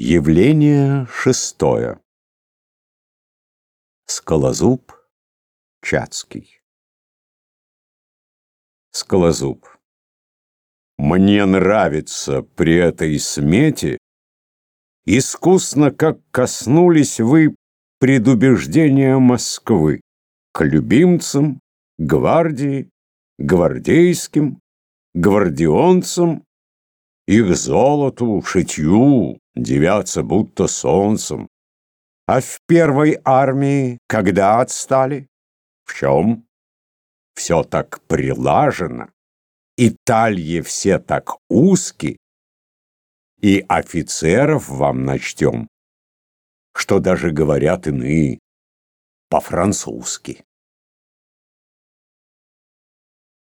Явление шестое. Скалозуб Чацкий. Скалозуб. Мне нравится при этой смете Искусно, как коснулись вы предубеждения Москвы К любимцам, гвардии, гвардейским, гвардионцам Их золоту, шитью, девятся будто солнцем. А в первой армии когда отстали? В чем? Все так прилажено, и тальи все так узки, и офицеров вам начтем, что даже говорят иные по-французски.